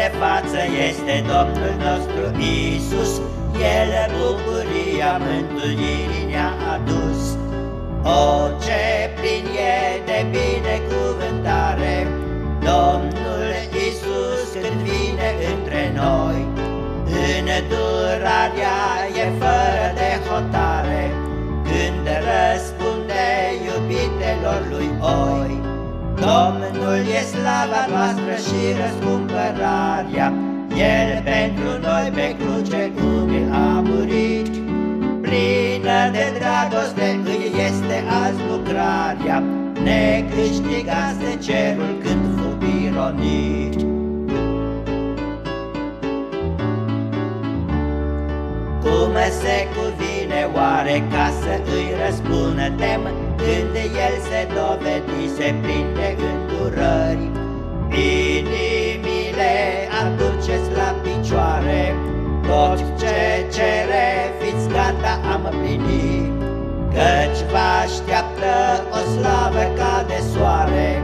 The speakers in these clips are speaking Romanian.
de față este Domnul nostru Isus, El bucuria mântuirii ne-a adus. O, ce plin e de binecuvântare, Domnul Isus când vine între noi, Îndurarea e fără de hotare, Când răspunde iubitelor lui oi. Domnul e slava noastră și răscumpărarea, El pentru noi pe cruce cum a murit. Plină de dragoste îi este azi lucrarea, Ne câștigați de cerul când fu ironit. Cum se cuvine oare ca să îi răspunătem Când el se dovedise plin de îndurări Inimile aduceți la picioare. Tot ce cere fiți gata am plinit Căci vă așteaptă o slavă ca de soare.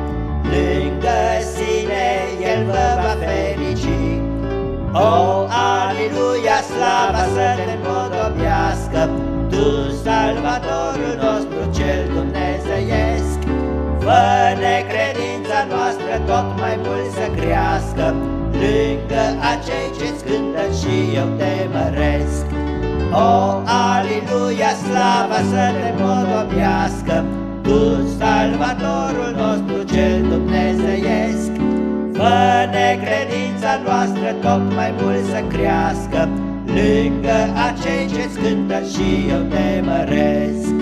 Lângă sine el vă va ferici. O, aleluia, slava să te împodobească Tu, Salvatorul nostru cel dumnezeiesc tot mai mult să crească. Lângă acei ce-ți cântă și eu te măresc. O, aleluia, slava să te împodobească Tu, Salvatorul nostru cel dumnezeiesc. Fă-ne credința noastră tot mai mult să crească. Lângă acei ce-ți cântă și eu te măresc